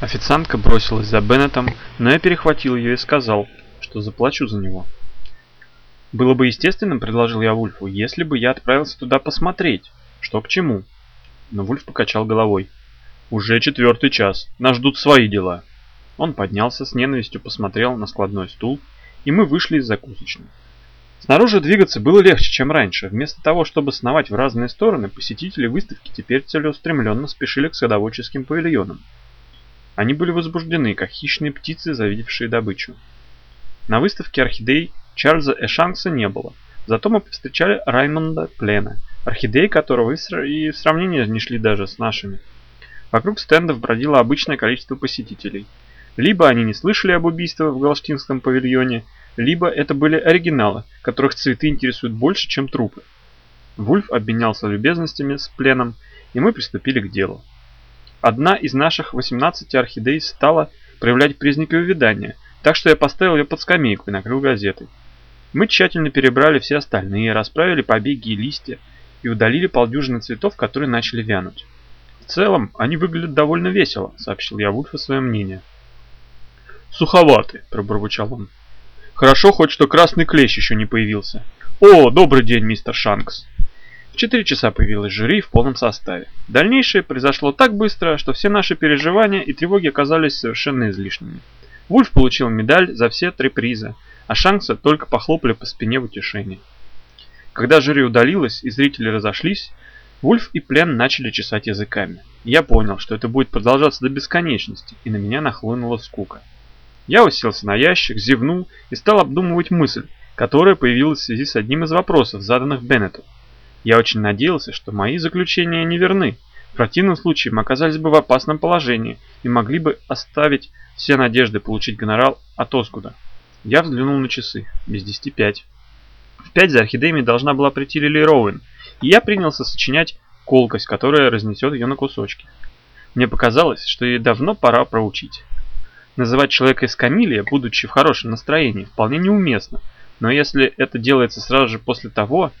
Официантка бросилась за Беннетом, но я перехватил ее и сказал, что заплачу за него. Было бы естественным, предложил я Вульфу, если бы я отправился туда посмотреть, что к чему. Но Вульф покачал головой. Уже четвертый час, нас ждут свои дела. Он поднялся, с ненавистью посмотрел на складной стул, и мы вышли из закусочной. Снаружи двигаться было легче, чем раньше. Вместо того, чтобы сновать в разные стороны, посетители выставки теперь целеустремленно спешили к садоводческим павильонам. Они были возбуждены, как хищные птицы, завидевшие добычу. На выставке орхидей Чарльза Эшанкса не было, зато мы повстречали Раймонда Плена, орхидеи которого и в сравнении не шли даже с нашими. Вокруг стендов бродило обычное количество посетителей. Либо они не слышали об убийстве в Галштинском павильоне, либо это были оригиналы, которых цветы интересуют больше, чем трупы. Вульф обменялся любезностями с пленом, и мы приступили к делу. Одна из наших 18 орхидей стала проявлять признаки увядания, так что я поставил ее под скамейку и накрыл газетой. Мы тщательно перебрали все остальные, расправили побеги и листья и удалили полдюжины цветов, которые начали вянуть. В целом, они выглядят довольно весело, сообщил я Вульфу свое мнение. Суховаты, пробурчал он. Хорошо хоть, что красный клещ еще не появился. О, добрый день, мистер Шанкс. В 4 часа появилась жюри в полном составе. Дальнейшее произошло так быстро, что все наши переживания и тревоги оказались совершенно излишними. Вульф получил медаль за все три приза, а Шанкса только похлопали по спине в утешении. Когда жюри удалилось и зрители разошлись, Вульф и Плен начали чесать языками. Я понял, что это будет продолжаться до бесконечности, и на меня нахлынула скука. Я уселся на ящик, зевнул и стал обдумывать мысль, которая появилась в связи с одним из вопросов, заданных Беннету. Я очень надеялся, что мои заключения не верны. В противном случае мы оказались бы в опасном положении и могли бы оставить все надежды получить гонорар от Оскуда. Я взглянул на часы. Без десяти пять. В пять за орхидеями должна была прийти Лили Роуэн, и я принялся сочинять колкость, которая разнесет ее на кусочки. Мне показалось, что ей давно пора проучить. Называть человека эскамилия, будучи в хорошем настроении, вполне неуместно. Но если это делается сразу же после того,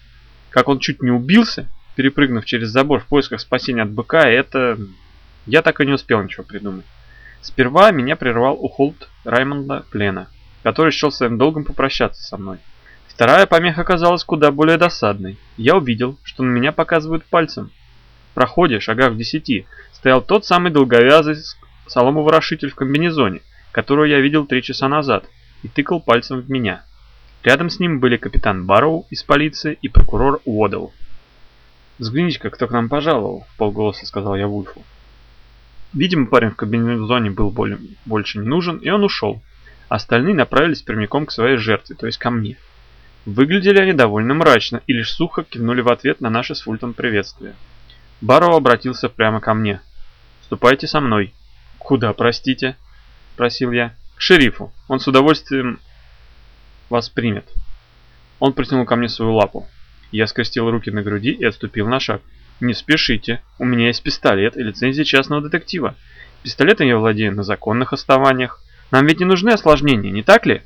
как он чуть не убился, перепрыгнув через забор в поисках спасения от быка, это... Я так и не успел ничего придумать. Сперва меня прервал ухолд Раймонда Плена, который счел своим долгом попрощаться со мной. Вторая помеха оказалась куда более досадной. Я увидел, что на меня показывают пальцем. В проходе, шагах в десяти, стоял тот самый долговязый соломоворошитель в комбинезоне, которого я видел три часа назад, и тыкал пальцем в меня. Рядом с ним были капитан Барроу из полиции и прокурор Уодл. «Взгляните-ка, кто к нам пожаловал», — полголоса сказал я Вульфу. Видимо, парень в комбинезоне был более, больше не нужен, и он ушел. Остальные направились прямиком к своей жертве, то есть ко мне. Выглядели они довольно мрачно и лишь сухо кивнули в ответ на наше с Фультом приветствие. Барроу обратился прямо ко мне. «Ступайте со мной». «Куда, простите?» – просил я. «К шерифу. Он с удовольствием вас примет». Он протянул ко мне свою лапу. Я скрестил руки на груди и отступил на шаг. «Не спешите. У меня есть пистолет и лицензия частного детектива. Пистолетом я владею на законных основаниях. Нам ведь не нужны осложнения, не так ли?»